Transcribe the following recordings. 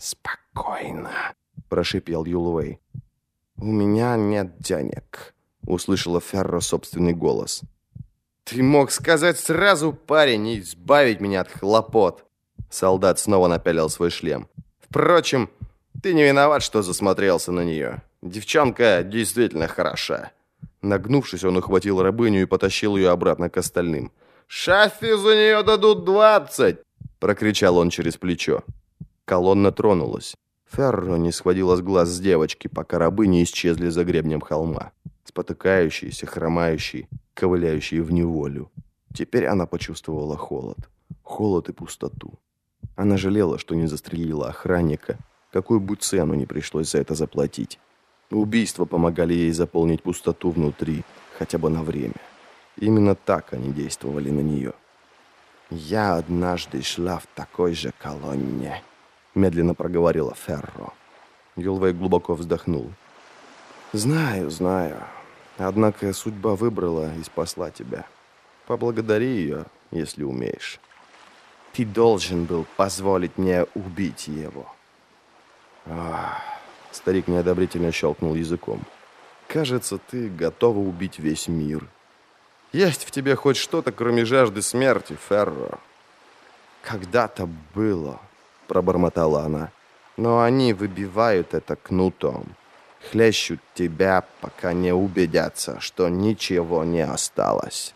«Спокойно», — прошипел Юлвей. «У меня нет денег», — услышала Ферро собственный голос. «Ты мог сказать сразу, парень, и избавить меня от хлопот!» Солдат снова напялил свой шлем. «Впрочем, ты не виноват, что засмотрелся на нее. Девчонка действительно хороша». Нагнувшись, он ухватил рабыню и потащил ее обратно к остальным. «Шафи за нее дадут двадцать!» Прокричал он через плечо. Колонна тронулась. Ферро не схватила с глаз с девочки, пока рабы не исчезли за гребнем холма. Спотыкающиеся, хромающие, ковыляющие в неволю. Теперь она почувствовала холод. Холод и пустоту. Она жалела, что не застрелила охранника. Какую бы цену не пришлось за это заплатить. Убийства помогали ей заполнить пустоту внутри, хотя бы на время. Именно так они действовали на нее. «Я однажды шла в такой же колонне», — медленно проговорила Ферро. Юлвей глубоко вздохнул. «Знаю, знаю. Однако судьба выбрала и спасла тебя. Поблагодари ее, если умеешь. Ты должен был позволить мне убить его». Ах, старик неодобрительно щелкнул языком. «Кажется, ты готова убить весь мир». Есть в тебе хоть что-то, кроме жажды смерти, Ферро?» «Когда-то было», — пробормотала она. «Но они выбивают это кнутом, хлещут тебя, пока не убедятся, что ничего не осталось».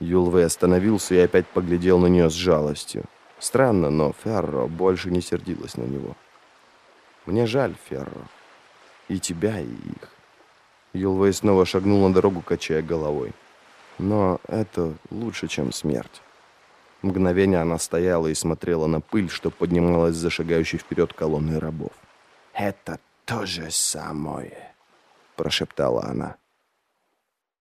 Юлвей остановился и опять поглядел на нее с жалостью. Странно, но Ферро больше не сердилась на него. «Мне жаль, Ферро. И тебя, и их». Юлвей снова шагнул на дорогу, качая головой. Но это лучше, чем смерть. Мгновение она стояла и смотрела на пыль, что поднималась за шагающей вперед колонной рабов. «Это то же самое», — прошептала она.